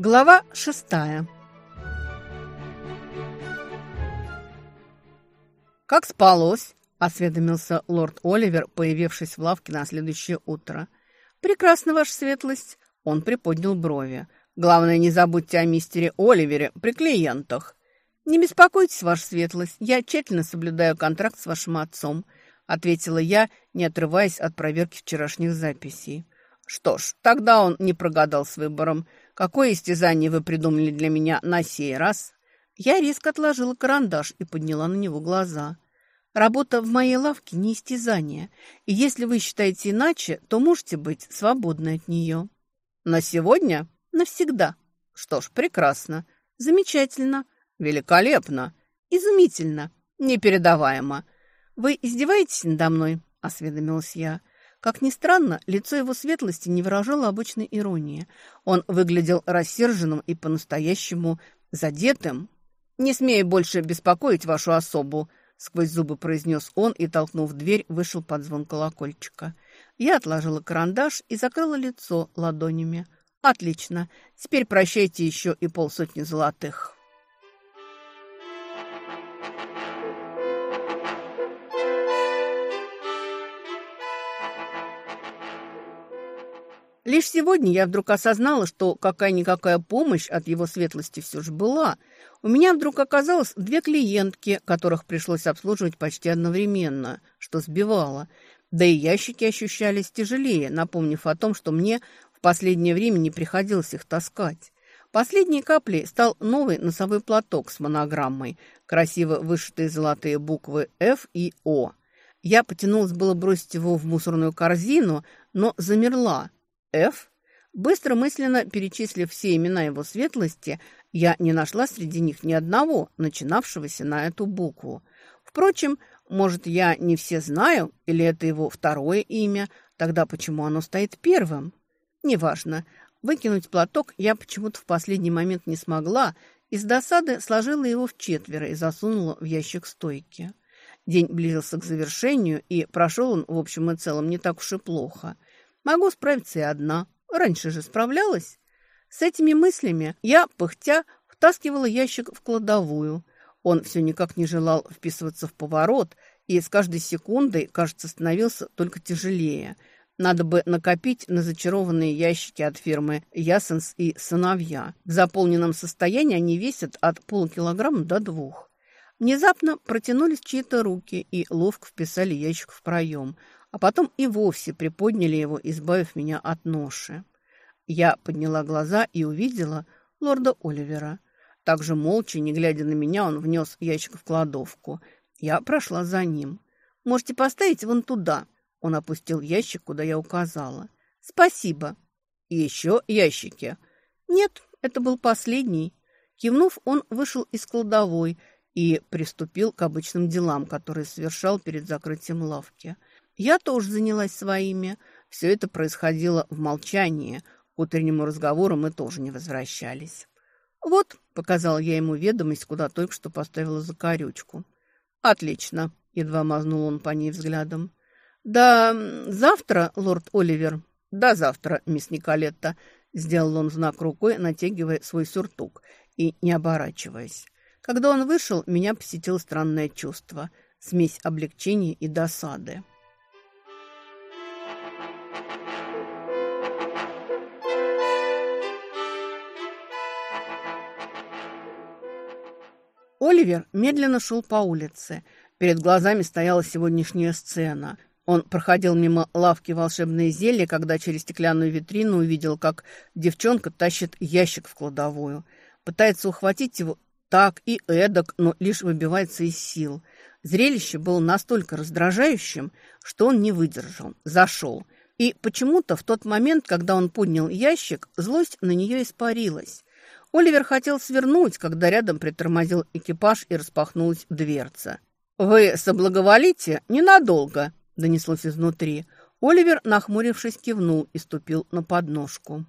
Глава шестая. «Как спалось?» – осведомился лорд Оливер, появившись в лавке на следующее утро. «Прекрасно, ваша светлость!» – он приподнял брови. «Главное, не забудьте о мистере Оливере при клиентах». «Не беспокойтесь, ваша светлость, я тщательно соблюдаю контракт с вашим отцом», – ответила я, не отрываясь от проверки вчерашних записей. «Что ж, тогда он не прогадал с выбором. Какое истязание вы придумали для меня на сей раз?» Я резко отложила карандаш и подняла на него глаза. «Работа в моей лавке не истязание, и если вы считаете иначе, то можете быть свободны от нее». «На сегодня?» «Навсегда». «Что ж, прекрасно. Замечательно. Великолепно. Изумительно. Непередаваемо. Вы издеваетесь надо мной?» – осведомилась я. Как ни странно, лицо его светлости не выражало обычной иронии. Он выглядел рассерженным и по-настоящему задетым. «Не смею больше беспокоить вашу особу», — сквозь зубы произнес он и, толкнув дверь, вышел под звон колокольчика. Я отложила карандаш и закрыла лицо ладонями. «Отлично. Теперь прощайте еще и полсотни золотых». Лишь сегодня я вдруг осознала, что какая-никакая помощь от его светлости все же была. У меня вдруг оказалось две клиентки, которых пришлось обслуживать почти одновременно, что сбивало. Да и ящики ощущались тяжелее, напомнив о том, что мне в последнее время не приходилось их таскать. Последней каплей стал новый носовой платок с монограммой, красиво вышитые золотые буквы «Ф» и «О». Я потянулась было бросить его в мусорную корзину, но замерла, Ф. Быстро мысленно перечислив все имена его светлости, я не нашла среди них ни одного, начинавшегося на эту букву. Впрочем, может, я не все знаю, или это его второе имя, тогда почему оно стоит первым? Неважно. Выкинуть платок я почему-то в последний момент не смогла, из досады сложила его в четверо и засунула в ящик стойки. День близился к завершению, и прошел он, в общем и целом, не так уж и плохо – Могу справиться и одна. Раньше же справлялась. С этими мыслями я, пыхтя, втаскивала ящик в кладовую. Он все никак не желал вписываться в поворот и с каждой секундой, кажется, становился только тяжелее. Надо бы накопить на зачарованные ящики от фирмы «Ясенс» и «Сыновья». В заполненном состоянии они весят от полкилограмма до двух. Внезапно протянулись чьи-то руки и ловко вписали ящик в проем – а потом и вовсе приподняли его, избавив меня от ноши. Я подняла глаза и увидела лорда Оливера. Также молча, не глядя на меня, он внес ящик в кладовку. Я прошла за ним. «Можете поставить вон туда». Он опустил ящик, куда я указала. «Спасибо». «Еще ящики?» «Нет, это был последний». Кивнув, он вышел из кладовой и приступил к обычным делам, которые совершал перед закрытием лавки – я тоже занялась своими. Все это происходило в молчании. К утреннему разговору мы тоже не возвращались. «Вот», — показал я ему ведомость, куда только что поставила закорючку. «Отлично», — едва мазнул он по ней взглядом. «Да завтра, лорд Оливер?» «Да завтра, мисс Николетта», — сделал он знак рукой, натягивая свой сюртук и не оборачиваясь. Когда он вышел, меня посетило странное чувство, смесь облегчения и досады. Оливер медленно шел по улице. Перед глазами стояла сегодняшняя сцена. Он проходил мимо лавки волшебные зелья, когда через стеклянную витрину увидел, как девчонка тащит ящик в кладовую. Пытается ухватить его так и эдак, но лишь выбивается из сил. Зрелище было настолько раздражающим, что он не выдержал, зашел. И почему-то в тот момент, когда он поднял ящик, злость на нее испарилась. Оливер хотел свернуть, когда рядом притормозил экипаж и распахнулась дверца. «Вы соблаговолите ненадолго», – донеслось изнутри. Оливер, нахмурившись, кивнул и ступил на подножку.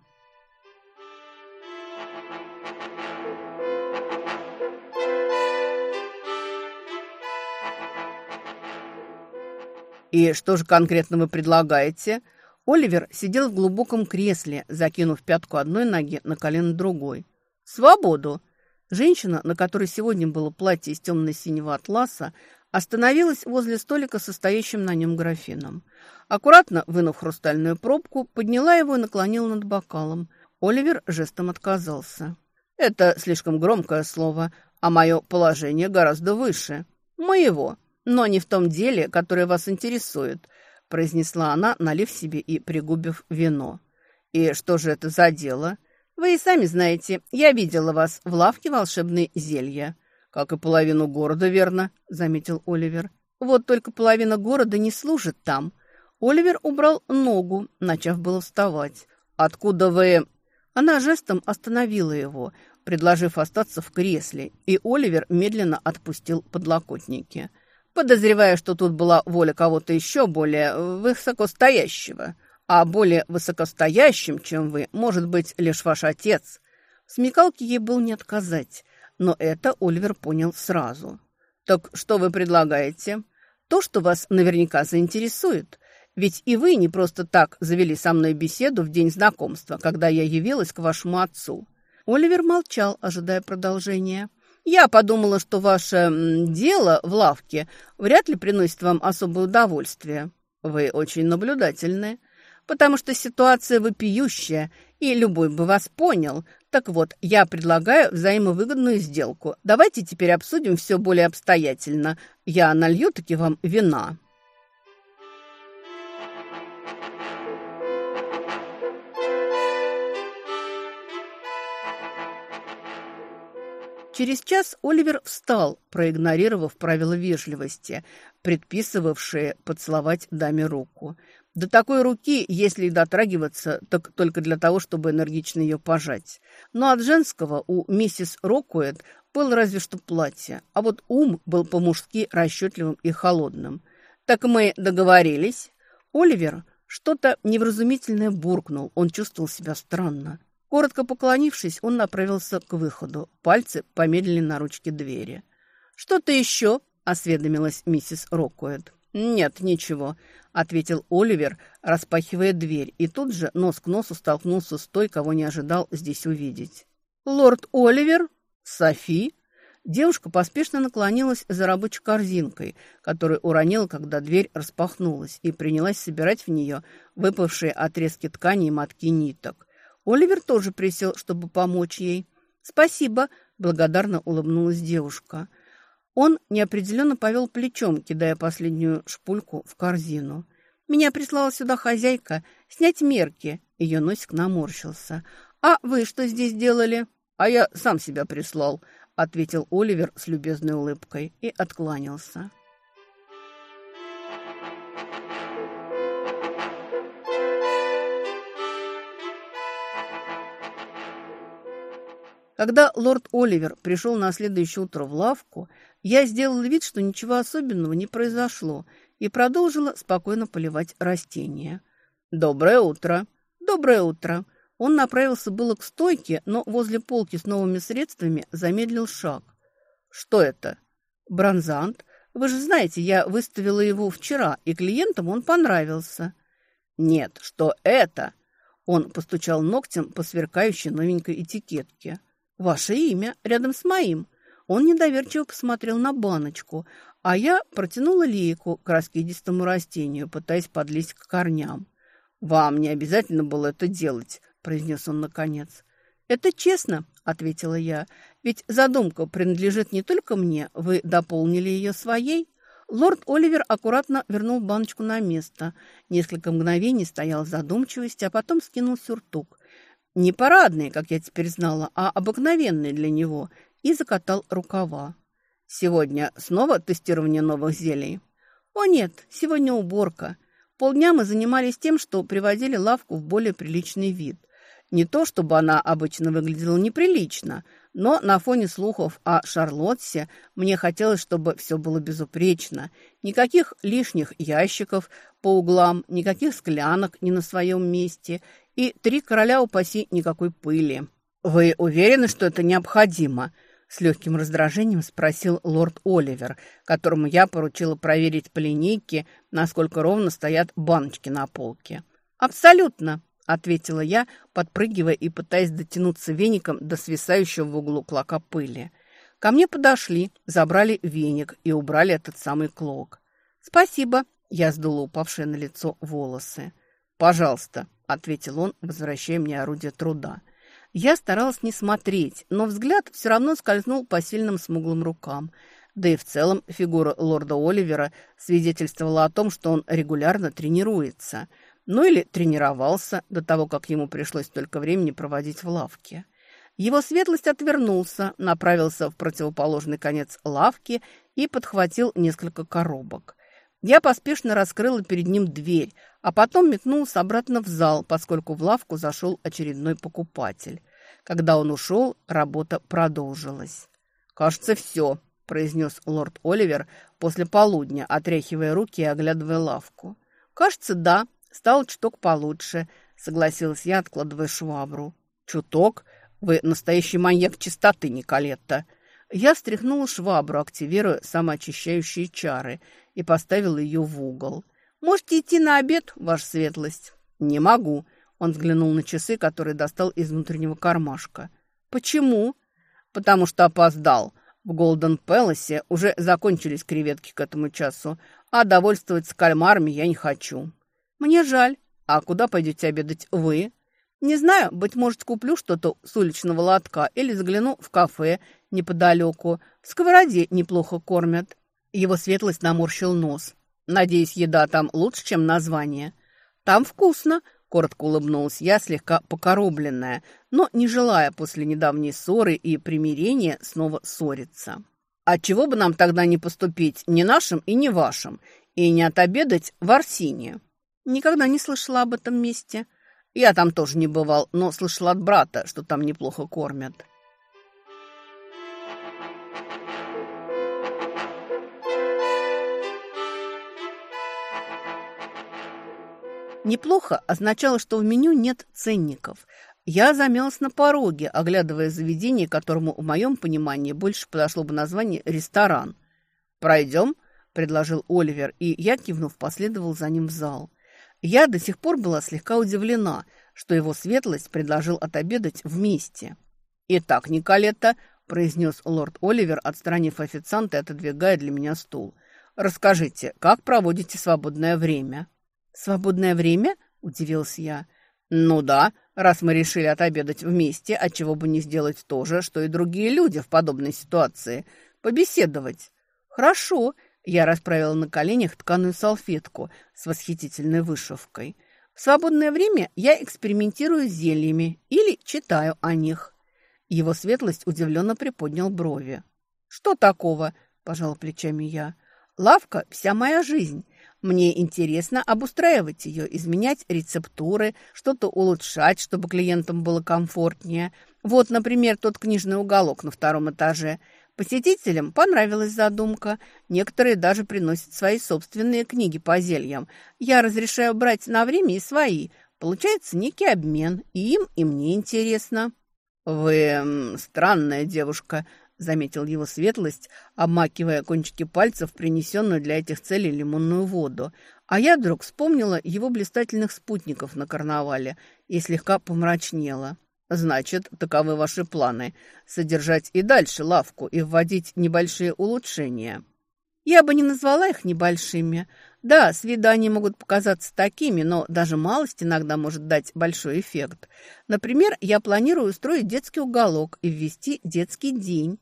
«И что же конкретно вы предлагаете?» Оливер сидел в глубоком кресле, закинув пятку одной ноги на колено другой. Свободу!» Женщина, на которой сегодня было платье из темно-синего атласа, остановилась возле столика со стоящим на нем графином. Аккуратно вынув хрустальную пробку, подняла его и наклонила над бокалом. Оливер жестом отказался. «Это слишком громкое слово, а мое положение гораздо выше. Моего, но не в том деле, которое вас интересует», произнесла она, налив себе и пригубив вино. «И что же это за дело?» Вы и сами знаете, я видела вас в лавке волшебные зелья. Как и половину города, верно, заметил Оливер. Вот только половина города не служит там. Оливер убрал ногу, начав было вставать. Откуда вы? Она жестом остановила его, предложив остаться в кресле, и Оливер медленно отпустил подлокотники. Подозревая, что тут была воля кого-то еще более э, высокостоящего а более высокостоящим, чем вы, может быть лишь ваш отец. Смекалке ей был не отказать, но это Ольвер понял сразу. «Так что вы предлагаете?» «То, что вас наверняка заинтересует. Ведь и вы не просто так завели со мной беседу в день знакомства, когда я явилась к вашему отцу». Оливер молчал, ожидая продолжения. «Я подумала, что ваше дело в лавке вряд ли приносит вам особое удовольствие. Вы очень наблюдательны» потому что ситуация вопиющая, и любой бы вас понял. Так вот, я предлагаю взаимовыгодную сделку. Давайте теперь обсудим все более обстоятельно. Я налью таки вам вина». Через час Оливер встал, проигнорировав правила вежливости, предписывавшие поцеловать даме руку. До такой руки, если дотрагиваться, так только для того, чтобы энергично ее пожать. Но от женского у миссис Рокуэт был разве что платье, а вот ум был по-мужски расчетливым и холодным. Так мы договорились. Оливер что-то невразумительное буркнул, он чувствовал себя странно. Коротко поклонившись, он направился к выходу. Пальцы помедлили на ручке двери. «Что-то еще?» – осведомилась миссис Рокуэт. «Нет, ничего», — ответил Оливер, распахивая дверь, и тут же нос к носу столкнулся с той, кого не ожидал здесь увидеть. «Лорд Оливер? Софи?» Девушка поспешно наклонилась за рабочей корзинкой, которую уронила, когда дверь распахнулась, и принялась собирать в нее выпавшие отрезки ткани и мотки ниток. Оливер тоже присел, чтобы помочь ей. «Спасибо», — благодарно улыбнулась девушка. «Спасибо». Он неопределенно повел плечом, кидая последнюю шпульку в корзину. «Меня прислала сюда хозяйка снять мерки». Ее носик наморщился. «А вы что здесь делали?» «А я сам себя прислал», — ответил Оливер с любезной улыбкой и откланялся. Когда лорд Оливер пришел на следующее утро в лавку, я сделала вид, что ничего особенного не произошло, и продолжила спокойно поливать растения. «Доброе утро!» «Доброе утро!» Он направился было к стойке, но возле полки с новыми средствами замедлил шаг. «Что это?» «Бронзант. Вы же знаете, я выставила его вчера, и клиентам он понравился». «Нет, что это?» Он постучал ногтем по сверкающей новенькой этикетке. «Ваше имя рядом с моим. Он недоверчиво посмотрел на баночку, а я протянула лейку к раскидистому растению, пытаясь подлезть к корням. «Вам не обязательно было это делать», – произнес он наконец. «Это честно», – ответила я, – «ведь задумка принадлежит не только мне, вы дополнили ее своей». Лорд Оливер аккуратно вернул баночку на место. Несколько мгновений стоял в а потом скинул сюртук. Не парадный, как я теперь знала, а обыкновенный для него, и закатал рукава. «Сегодня снова тестирование новых зелий?» «О нет, сегодня уборка. Полдня мы занимались тем, что приводили лавку в более приличный вид. Не то, чтобы она обычно выглядела неприлично, но на фоне слухов о Шарлотте мне хотелось, чтобы все было безупречно. Никаких лишних ящиков по углам, никаких склянок не на своем месте и три короля упаси никакой пыли. «Вы уверены, что это необходимо?» — с легким раздражением спросил лорд Оливер, которому я поручила проверить по линейке, насколько ровно стоят баночки на полке. «Абсолютно», — ответила я, подпрыгивая и пытаясь дотянуться веником до свисающего в углу клока пыли. Ко мне подошли, забрали веник и убрали этот самый клок. «Спасибо», — я сдула упавшие на лицо волосы. «Пожалуйста», — ответил он, возвращая мне орудие труда. — я старалась не смотреть, но взгляд все равно скользнул по сильным смуглым рукам. Да и в целом фигура лорда Оливера свидетельствовала о том, что он регулярно тренируется. Ну или тренировался до того, как ему пришлось только времени проводить в лавке. Его светлость отвернулся, направился в противоположный конец лавки и подхватил несколько коробок – я поспешно раскрыла перед ним дверь, а потом метнулся обратно в зал, поскольку в лавку зашел очередной покупатель. Когда он ушел, работа продолжилась. «Кажется, все», – произнес лорд Оливер после полудня, отряхивая руки и оглядывая лавку. «Кажется, да, стал чуток получше», – согласилась я, откладывая швабру. «Чуток? Вы настоящий маньяк чистоты, Николетта!» Я встряхнула швабру, активируя самоочищающие чары – и поставил ее в угол. «Можете идти на обед, ваша светлость». «Не могу». Он взглянул на часы, которые достал из внутреннего кармашка. «Почему?» «Потому что опоздал. В Голден Пэласе уже закончились креветки к этому часу, а довольствоваться кальмарами я не хочу». «Мне жаль. А куда пойдете обедать вы?» «Не знаю, быть может, куплю что-то с уличного лотка или загляну в кафе неподалеку. В сковороде неплохо кормят». Его светлость наморщил нос. «Надеюсь, еда там лучше, чем название». «Там вкусно», — коротко улыбнулась я, слегка покоробленная, но не желая после недавней ссоры и примирения снова ссориться. А «Отчего бы нам тогда не поступить ни нашим и ни вашим, и не отобедать в Арсине?» «Никогда не слышала об этом месте». «Я там тоже не бывал, но слышала от брата, что там неплохо кормят». Неплохо означало, что в меню нет ценников. Я замялась на пороге, оглядывая заведение, которому, в моем понимании, больше подошло бы название «ресторан». «Пройдем», – предложил Оливер, и я, кивнув, последовал за ним в зал. Я до сих пор была слегка удивлена, что его светлость предложил отобедать вместе. «Итак, Николетта», – произнес лорд Оливер, отстранив официанта и отодвигая для меня стул. «Расскажите, как проводите свободное время?» «Свободное время?» – удивился я. «Ну да, раз мы решили отобедать вместе, а отчего бы не сделать то же, что и другие люди в подобной ситуации. Побеседовать». «Хорошо», – я расправила на коленях тканую салфетку с восхитительной вышивкой. «В свободное время я экспериментирую с зельями или читаю о них». Его светлость удивленно приподнял брови. «Что такого?» – пожал плечами я. «Лавка – вся моя жизнь». Мне интересно обустраивать ее, изменять рецептуры, что-то улучшать, чтобы клиентам было комфортнее. Вот, например, тот книжный уголок на втором этаже. Посетителям понравилась задумка. Некоторые даже приносят свои собственные книги по зельям. Я разрешаю брать на время и свои. Получается некий обмен, и им, и мне интересно. «Вы странная девушка», заметил его светлость, обмакивая кончики пальцев принесенную для этих целей лимонную воду. А я вдруг вспомнила его блистательных спутников на карнавале и слегка помрачнела. «Значит, таковы ваши планы – содержать и дальше лавку и вводить небольшие улучшения». «Я бы не назвала их небольшими. Да, с свидания могут показаться такими, но даже малость иногда может дать большой эффект. Например, я планирую устроить детский уголок и ввести детский день».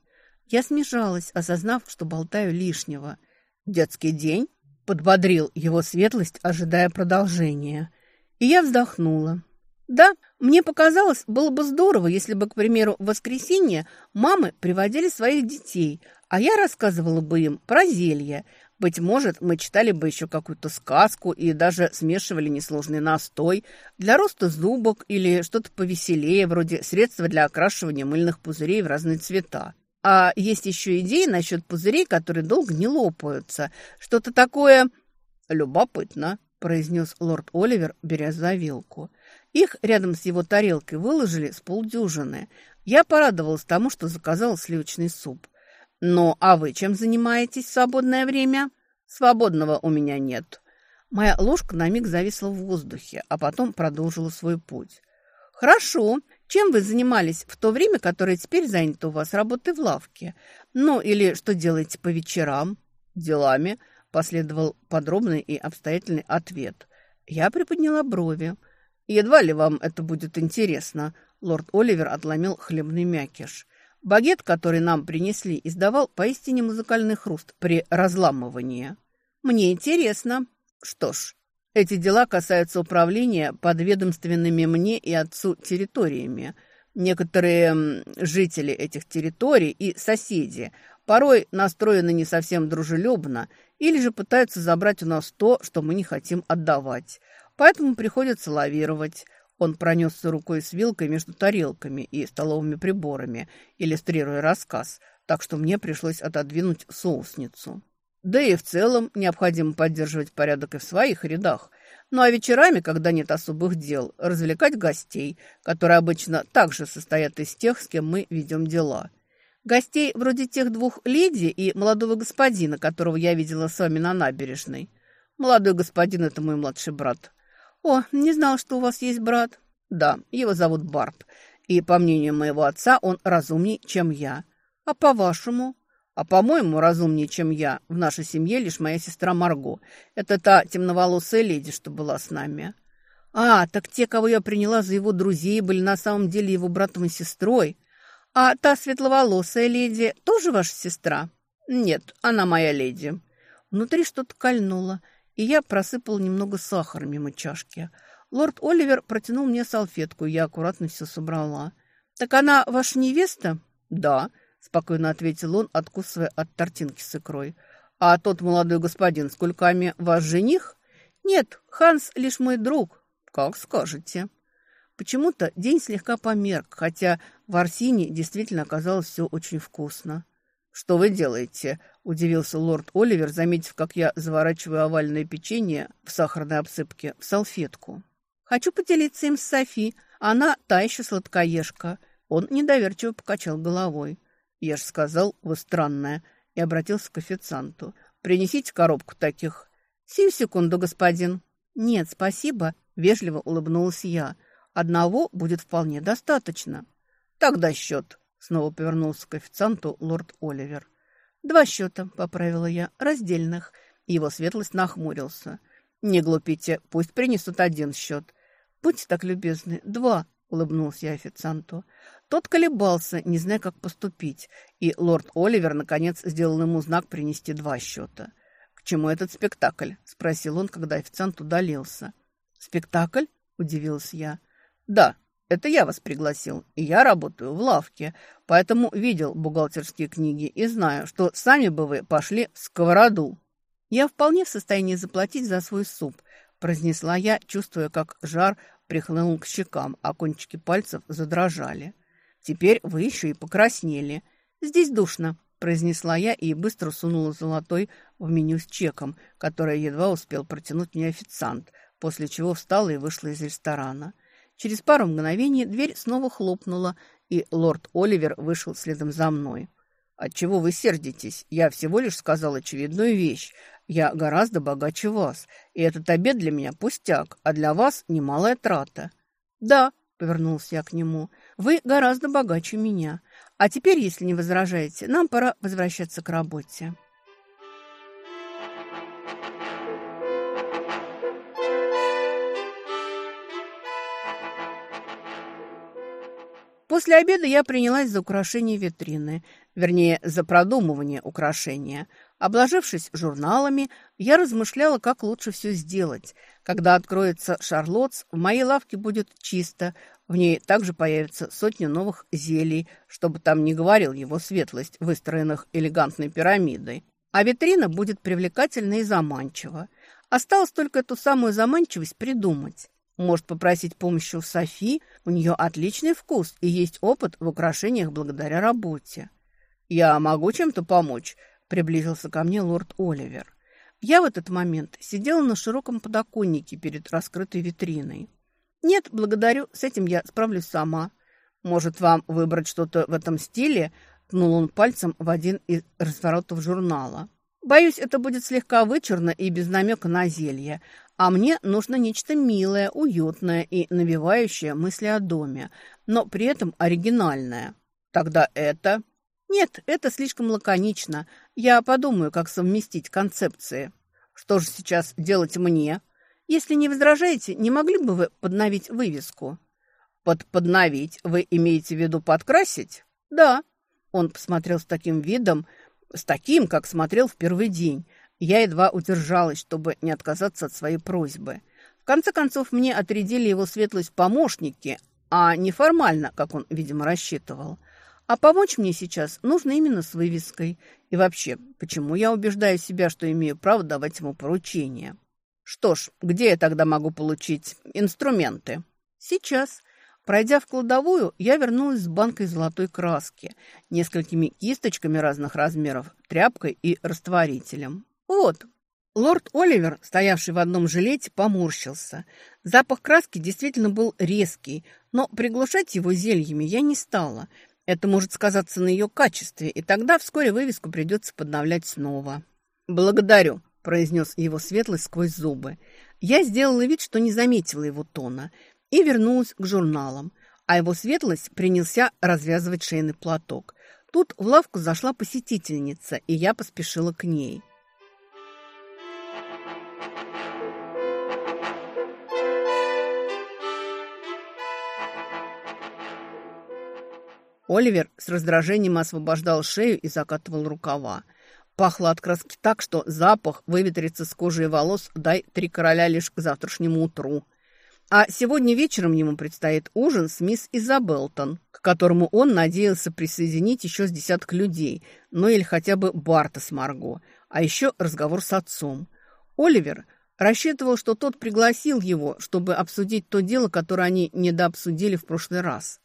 Я смешалась, осознав, что болтаю лишнего. «Детский день?» – подбодрил его светлость, ожидая продолжения. И я вздохнула. «Да, мне показалось, было бы здорово, если бы, к примеру, в воскресенье мамы приводили своих детей, а я рассказывала бы им про зелье. Быть может, мы читали бы еще какую-то сказку и даже смешивали несложный настой для роста зубок или что-то повеселее, вроде средства для окрашивания мыльных пузырей в разные цвета. А есть еще идеи насчет пузырей, которые долго не лопаются. Что-то такое любопытно, произнес лорд Оливер, беря за вилку. Их рядом с его тарелкой выложили с полдюжины. Я порадовалась тому, что заказал сливочный суп. Но а вы чем занимаетесь в свободное время?» «Свободного у меня нет». Моя ложка на миг зависла в воздухе, а потом продолжила свой путь. «Хорошо, чем вы занимались в то время, которое теперь занято у вас работой в лавке? Ну, или что делаете по вечерам?» «Делами», – последовал подробный и обстоятельный ответ. Я приподняла брови. «Едва ли вам это будет интересно», – лорд Оливер отломил хлебный мякиш. Багет, который нам принесли, издавал поистине музыкальный хруст при разламывании. «Мне интересно». «Что ж, эти дела касаются управления подведомственными мне и отцу территориями. Некоторые жители этих территорий и соседи порой настроены не совсем дружелюбно или же пытаются забрать у нас то, что мы не хотим отдавать. Поэтому приходится лавировать. Он пронесся рукой с вилкой между тарелками и столовыми приборами, иллюстрируя рассказ, так что мне пришлось отодвинуть соусницу. Да и в целом необходимо поддерживать порядок и в своих рядах. Ну а вечерами, когда нет особых дел, развлекать гостей, которые обычно также состоят из тех, с кем мы ведем дела. Гостей вроде тех двух леди и молодого господина, которого я видела с вами на набережной. Молодой господин – это мой младший брат. О, не знал, что у вас есть брат. Да, его зовут Барб. И, по мнению моего отца, он разумней, чем я. А по-вашему? А, по-моему, разумнее, чем я. В нашей семье лишь моя сестра Марго. Это та темноволосая леди, что была с нами. А, так те, кого я приняла за его друзей, были на самом деле его братом и сестрой. А та светловолосая леди тоже ваша сестра? Нет, она моя леди. Внутри что-то кольнуло, и я просыпал немного сахара мимо чашки. Лорд Оливер протянул мне салфетку, и я аккуратно все собрала. «Так она ваша невеста?» «Да». — спокойно ответил он, откусывая от тортинки с икрой. «А тот молодой господин с кульками ваш жених?» «Нет, Ханс лишь мой друг». «Как скажете». Почему-то день слегка померк, хотя в Арсине действительно оказалось все очень вкусно. «Что вы делаете?» – удивился лорд Оливер, заметив, как я заворачиваю овальное печенье в сахарной обсыпке в салфетку. «Хочу поделиться им с Софи. Она та еще сладкоежка». Он недоверчиво покачал головой. Я ж сказал, вы странная, и обратился к официанту. Принесите коробку таких. Сию секунду, господин. Нет, спасибо, вежливо улыбнулась я. Одного будет вполне достаточно. Тогда счет. Снова повернулся к официанту лорд Оливер. «Два счета», — поправила я, — «раздельных». Его светлость нахмурился. «Не глупите, пусть принесут один счет». «Будьте так любезны, два», — улыбнулся я официанту. Тот колебался, не зная, как поступить, и лорд Оливер, наконец, сделал ему знак принести два счета. «К чему этот спектакль?» – спросил он, когда официант удалился. «Спектакль?» – удивилась я. «Да, это я вас пригласил, и я работаю в лавке, поэтому видел бухгалтерские книги и знаю, что сами бы вы пошли в сковороду». «Я вполне в состоянии заплатить за свой суп», – произнесла я, чувствуя, как жар прихлынул к щекам, а кончики пальцев задрожали. Теперь вы еще и покраснели. Здесь душно», – произнесла я и быстро сунула золотой в меню с чеком, которое едва успел протянуть мне официант, после чего встала и вышла из ресторана. Через пару мгновений дверь снова хлопнула, и лорд Оливер вышел следом за мной. «Отчего вы сердитесь? Я всего лишь сказал очевидную вещь. Я гораздо богаче вас, и этот обед для меня пустяк, а для вас немалая трата». «Да», — повернулся я к нему, — вы гораздо богаче меня. А теперь, если не возражаете, нам пора возвращаться к работе». После обеда я принялась за украшение витрины, вернее, за продумывание украшения – Обложившись журналами, я размышляла, как лучше все сделать. Когда откроется Шарлотс, в моей лавке будет чисто. В ней также появятся сотни новых зелий, чтобы там не говорил его светлость, выстроенных элегантной пирамидой. А витрина будет привлекательна и заманчива. Осталось только эту самую заманчивость придумать. Может попросить помощи у Софи, у нее отличный вкус и есть опыт в украшениях благодаря работе. «Я могу чем-то помочь?» приблизился ко мне лорд Оливер. Я в этот момент сидела на широком подоконнике перед раскрытой витриной. «Нет, благодарю, с этим я справлюсь сама». «Может, вам выбрать что-то в этом стиле?» – ткнул он пальцем в один из разворотов журнала. «Боюсь, это будет слегка вычурно и без намека на зелье. А мне нужно нечто милое, уютное и навевающее мысли о доме, но при этом оригинальное». «Тогда это...» «Нет, это слишком лаконично. Я подумаю, как совместить концепции. Что же сейчас делать мне? Если не возражаете, не могли бы вы подновить вывеску? Под подновить вы имеете в виду подкрасить? Да. Он посмотрел с таким видом, с таким, как смотрел в первый день. Я едва удержалась, чтобы не отказаться от своей просьбы. В конце концов, мне отрядили его светлость помощники, а не формально, как он, видимо, рассчитывал – а помочь мне сейчас нужно именно с вывеской. И вообще, почему я убеждаю себя, что имею право давать ему поручение? Что ж, где я тогда могу получить инструменты? Сейчас. Пройдя в кладовую, я вернулась с банкой золотой краски, несколькими кисточками разных размеров, тряпкой и растворителем. Вот. Лорд Оливер, стоявший в одном жилете, поморщился. Запах краски действительно был резкий, но приглушать его зельями я не стала – это может сказаться на ее качестве, и тогда вскоре вывеску придется подновлять снова. «Благодарю», – произнес его светлость сквозь зубы. Я сделала вид, что не заметила его тона, и вернулась к журналам, а его светлость принялся развязывать шейный платок. Тут в лавку зашла посетительница, и я поспешила к ней – Оливер с раздражением освобождал шею и закатывал рукава. Пахло от краски так, что запах выветрится с кожи и волос, дай три короля лишь к завтрашнему утру. А сегодня вечером ему предстоит ужин с мисс Изабелтон, к которому он надеялся присоединить еще с десяток людей, ну или хотя бы Барта с Марго, а еще разговор с отцом. Оливер рассчитывал, что тот пригласил его, чтобы обсудить то дело, которое они недообсудили в прошлый раз.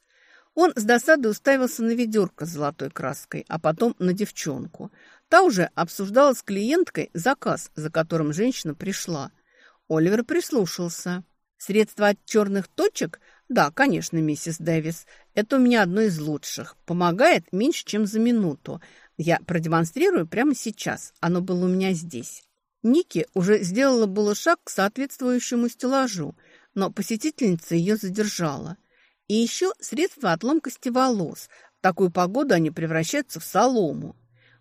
Он с досадой уставился на ведерко с золотой краской, а потом на девчонку. Та уже обсуждала с клиенткой заказ, за которым женщина пришла. Оливер прислушался. Средство от черных точек? Да, конечно, миссис Дэвис. Это у меня одно из лучших. Помогает меньше, чем за минуту. Я продемонстрирую прямо сейчас. Оно было у меня здесь». Ники уже сделала было шаг к соответствующему стеллажу, но посетительница ее задержала – и еще средства от ломкости волос. В такую погоду они превращаются в солому.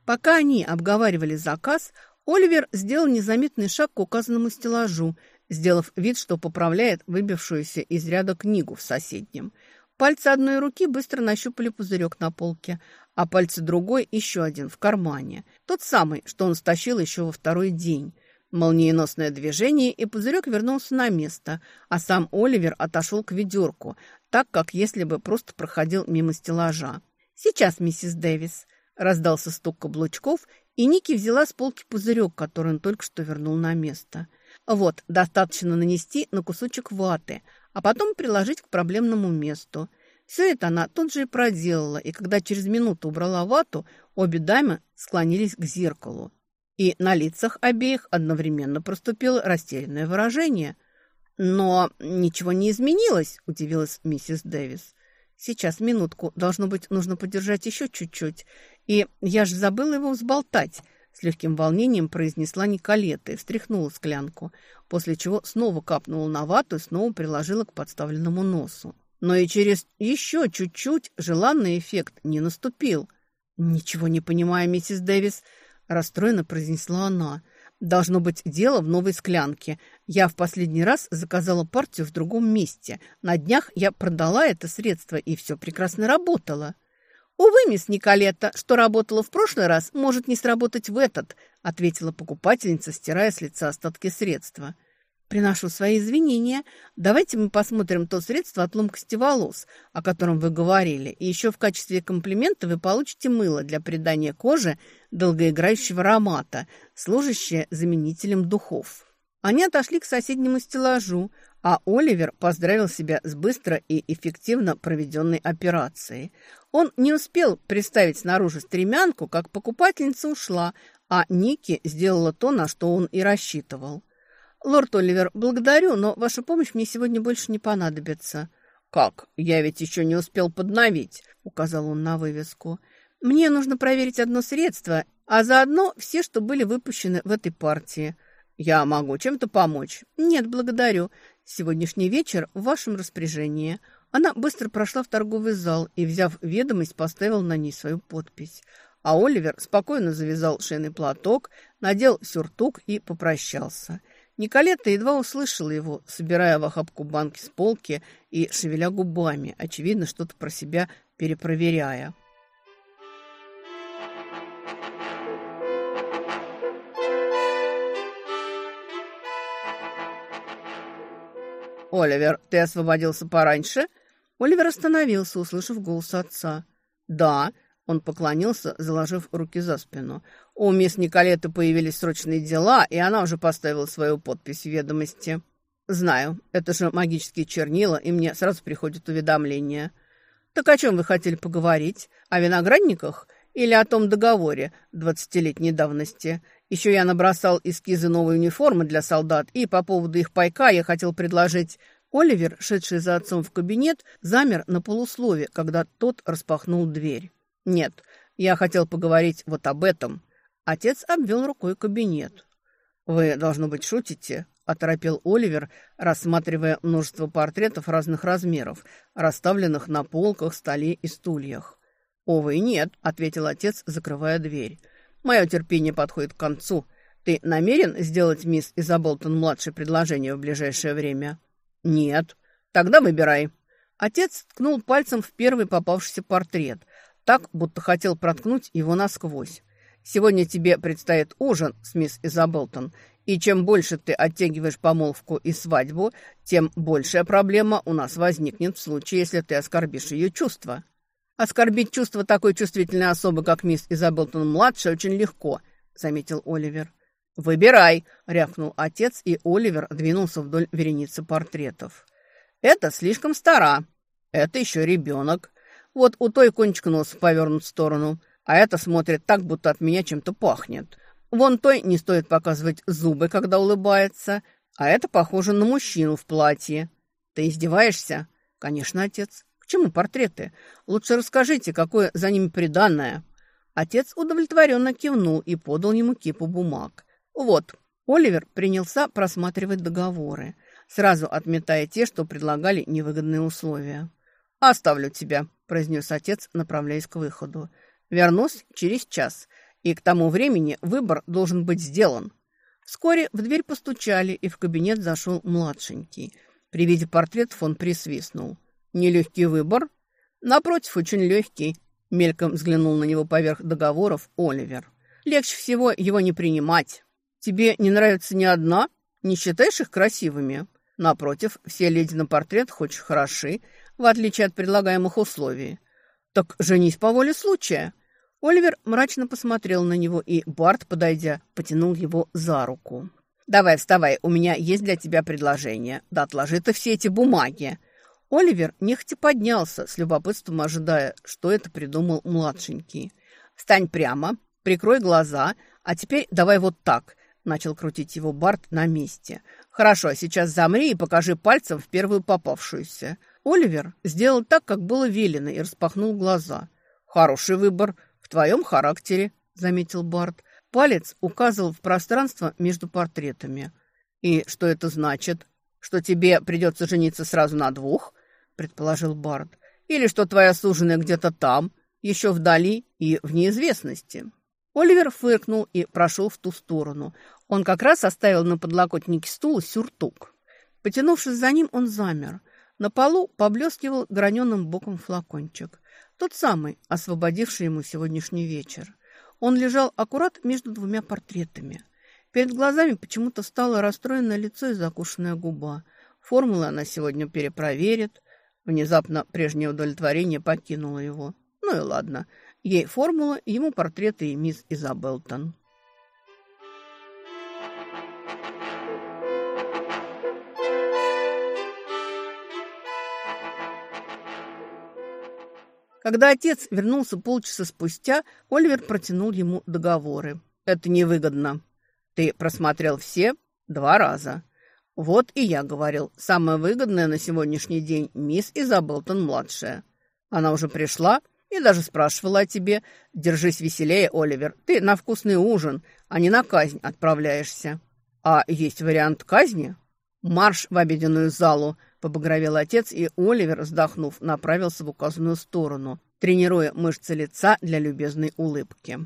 Пока они обговаривали заказ, Оливер сделал незаметный шаг к указанному стеллажу, сделав вид, что поправляет выбившуюся из ряда книгу в соседнем. Пальцы одной руки быстро нащупали пузырек на полке, а пальцы другой еще один в кармане. Тот самый, что он стащил еще во второй день. Молниеносное движение, и пузырек вернулся на место, а сам Оливер отошел к ведерку, так как если бы просто проходил мимо стеллажа. «Сейчас, миссис Дэвис!» – раздался стук каблучков, и Ники взяла с полки пузырек, который он только что вернул на место. «Вот, достаточно нанести на кусочек ваты, а потом приложить к проблемному месту». Все это она тут же и проделала, и когда через минуту убрала вату, обе дамы склонились к зеркалу. И на лицах обеих одновременно проступило растерянное выражение. Но ничего не изменилось, удивилась миссис Дэвис. Сейчас, минутку, должно быть, нужно подержать еще чуть-чуть. И я ж забыла его взболтать. С легким волнением произнесла Николета и встряхнула склянку, после чего снова капнула на вату и снова приложила к подставленному носу. Но и через еще чуть-чуть желанный эффект не наступил. «Ничего не понимая, миссис Дэвис», – расстроенно произнесла она. «Должно быть дело в новой склянке. Я в последний раз заказала партию в другом месте. На днях я продала это средство, и все прекрасно работало». «Увы, мисс Николета, что работало в прошлый раз, может не сработать в этот», ответила покупательница, стирая с лица остатки средства. «Приношу свои извинения. Давайте мы посмотрим то средство от ломкости волос, о котором вы говорили, и еще в качестве комплимента вы получите мыло для придания коже долгоиграющего аромата, служащее заменителем духов». Они отошли к соседнему стеллажу, а Оливер поздравил себя с быстро и эффективно проведенной операцией. Он не успел приставить снаружи стремянку, как покупательница ушла, а Ники сделала то, на что он и рассчитывал. «Лорд Оливер, благодарю, но ваша помощь мне сегодня больше не понадобится». «Как? Я ведь еще не успел подновить», — указал он на вывеску. «Мне нужно проверить одно средство, а заодно все, что были выпущены в этой партии». Я могу чем-то помочь? Нет, благодарю. Сегодняшний вечер в вашем распоряжении. Она быстро прошла в торговый зал и, взяв ведомость, поставила на ней свою подпись. А Оливер спокойно завязал шейный платок, надел сюртук и попрощался. Николета едва услышала его, собирая в охапку банки с полки и шевеля губами, очевидно, что-то про себя перепроверяя. «Оливер, ты освободился пораньше?» Оливер остановился, услышав голос отца. «Да», — он поклонился, заложив руки за спину. «У мисс Николета появились срочные дела, и она уже поставила свою подпись в ведомости». «Знаю, это же магические чернила, и мне сразу приходит уведомление». «Так о чем вы хотели поговорить? О виноградниках?» или о том договоре двадцатилетней давности. Еще я набросал эскизы новой униформы для солдат, и по поводу их пайка я хотел предложить. Оливер, шедший за отцом в кабинет, замер на полуслове, когда тот распахнул дверь. «Нет, я хотел поговорить вот об этом». Отец обвел рукой кабинет. «Вы, должно быть, шутите?» – оторопел Оливер, рассматривая множество портретов разных размеров, расставленных на полках, столе и стульях. О, «Овы, нет», – ответил отец, закрывая дверь. Мое терпение подходит к концу. Ты намерен сделать мисс Изаболтон-младше предложение в ближайшее время? Нет. Тогда выбирай. Отец ткнул пальцем в первый попавшийся портрет, так, будто хотел проткнуть его насквозь. Сегодня тебе предстоит ужин с мисс Изабелтон, и чем больше ты оттягиваешь помолвку и свадьбу, тем большая проблема у нас возникнет в случае, если ты оскорбишь ее чувства». «Оскорбить чувства такой чувствительной особы, как мисс Изабелтон-младшая, очень легко», — заметил Оливер. «Выбирай!» — рявкнул отец, и Оливер двинулся вдоль вереницы портретов. «Это слишком стара. Это еще ребенок. Вот у той кончик носа повернут в сторону, а это смотрит так, будто от меня чем-то пахнет. Вон той не стоит показывать зубы, когда улыбается, а это похоже на мужчину в платье. Ты издеваешься?» «Конечно, отец. Чему портреты? Лучше расскажите, какое за ними приданное». Отец удовлетворенно кивнул и подал ему кипу бумаг. «Вот». Оливер принялся просматривать договоры, сразу отметая те, что предлагали невыгодные условия. «Оставлю тебя», – произнес отец, направляясь к выходу. «Вернусь через час, и к тому времени выбор должен быть сделан». Вскоре в дверь постучали, и в кабинет зашел младшенький. При виде портретов он присвистнул. Нелегкий выбор? Напротив, очень легкий. Мельком взглянул на него поверх договоров Оливер. Легче всего его не принимать. Тебе не нравится ни одна? Не считаешь их красивыми? Напротив, все леди на портрет хоть хороши, в отличие от предлагаемых условий. Так женись по воле случая. Оливер мрачно посмотрел на него, и Барт, подойдя, потянул его за руку. «Давай, вставай, у меня есть для тебя предложение. Да отложи ты все эти бумаги!» Оливер нехотя поднялся, с любопытством ожидая, что это придумал младшенький. «Стань прямо, прикрой глаза, а теперь давай вот так», – начал крутить его Барт на месте. «Хорошо, а сейчас замри и покажи пальцем в первую попавшуюся». Оливер сделал так, как было велено, и распахнул глаза. «Хороший выбор, в твоем характере», – заметил Барт. Палец указывал в пространство между портретами. «И что это значит? Что тебе придется жениться сразу на двух?» предположил Бард, «Или что твоя суженая где-то там, еще вдали и в неизвестности». Оливер фыркнул и прошел в ту сторону. Он как раз оставил на подлокотнике стула сюртук. Потянувшись за ним, он замер. На полу поблескивал граненым боком флакончик. Тот самый, освободивший ему сегодняшний вечер. Он лежал аккурат между двумя портретами. Перед глазами почему-то стало расстроено лицо и закушенная губа. Формулы она сегодня перепроверит. Внезапно прежнее удовлетворение покинуло его. Ну и ладно. Ей формула, ему портреты и мисс Изабелтон. Когда отец вернулся полчаса спустя, Оливер протянул ему договоры. «Это невыгодно. Ты просмотрел все два раза. Вот и я говорил, самая выгодная на сегодняшний день мисс Изабелтон-младшая. Она уже пришла и даже спрашивала о тебе. Держись веселее, Оливер, ты на вкусный ужин, а не на казнь отправляешься. А есть вариант казни? Марш в обеденную залу, побагровел отец, и Оливер, вздохнув, направился в указанную сторону, тренируя мышцы лица для любезной улыбки.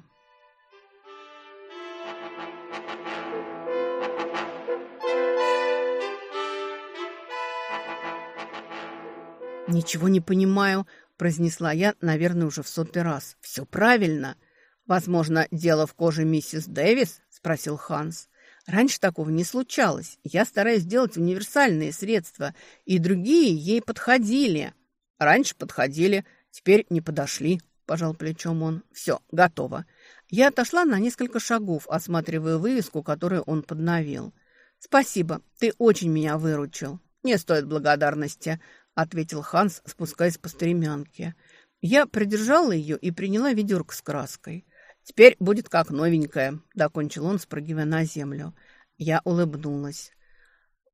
«Ничего не понимаю», – произнесла я, наверное, уже в сотый раз. «Все правильно». «Возможно, дело в коже миссис Дэвис?» – спросил Ханс. «Раньше такого не случалось. Я стараюсь делать универсальные средства, и другие ей подходили». «Раньше подходили, теперь не подошли», – пожал плечом он. «Все, готово». Я отошла на несколько шагов, осматривая вывеску, которую он подновил. «Спасибо, ты очень меня выручил». «Не стоит благодарности», ответил Ханс, спускаясь по стремянке. Я придержала ее и приняла ведерко с краской. «Теперь будет как новенькая», — докончил он, спрыгивая на землю. Я улыбнулась.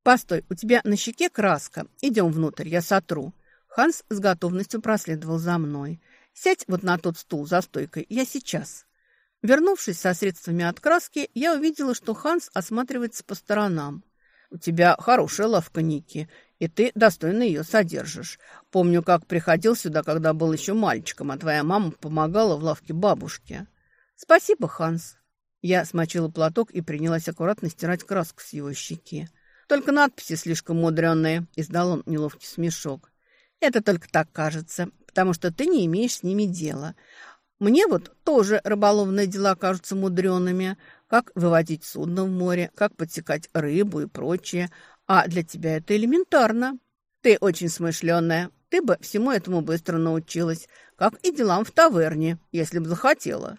«Постой, у тебя на щеке краска. Идем внутрь, я сотру». Ханс с готовностью проследовал за мной. «Сядь вот на тот стул за стойкой, я сейчас». Вернувшись со средствами от краски, я увидела, что Ханс осматривается по сторонам. «У тебя хорошая лавка, Ники и ты достойно ее содержишь. Помню, как приходил сюда, когда был еще мальчиком, а твоя мама помогала в лавке бабушки». «Спасибо, Ханс». Я смочила платок и принялась аккуратно стирать краску с его щеки. «Только надписи слишком мудреные», — издал он неловкий смешок. «Это только так кажется, потому что ты не имеешь с ними дела. Мне вот тоже рыболовные дела кажутся мудреными, как выводить судно в море, как подсекать рыбу и прочее. А для тебя это элементарно. Ты очень смышленная. Ты бы всему этому быстро научилась, как и делам в таверне, если бы захотела».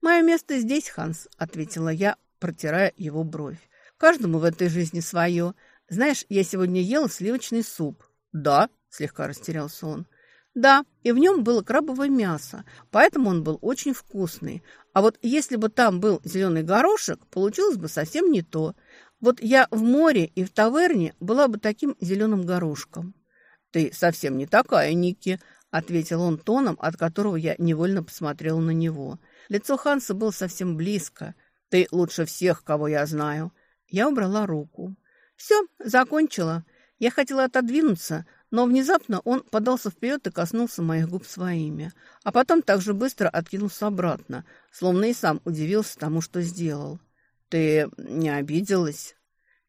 «Мое место здесь, Ханс», — ответила я, протирая его бровь. «Каждому в этой жизни свое. Знаешь, я сегодня ела сливочный суп». «Да», — слегка растерялся он. «Да, и в нем было крабовое мясо, поэтому он был очень вкусный. А вот если бы там был зеленый горошек, получилось бы совсем не то. Вот я в море и в таверне была бы таким зеленым горошком». «Ты совсем не такая, Ники», — ответил он тоном, от которого я невольно посмотрела на него. Лицо Ханса было совсем близко. «Ты лучше всех, кого я знаю». Я убрала руку. «Все, закончила. Я хотела отодвинуться, но внезапно он подался вперед и коснулся моих губ своими, а потом так же быстро откинулся обратно, словно и сам удивился тому, что сделал. Ты не обиделась?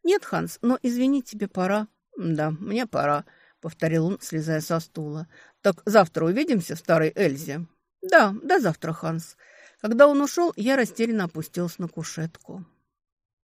Нет, Ханс, но извини, тебе пора. Да, мне пора, повторил он, слезая со стула. Так завтра увидимся в старой Эльзе. Да, до завтра, Ханс. Когда он ушел, я растерянно опустилась на кушетку.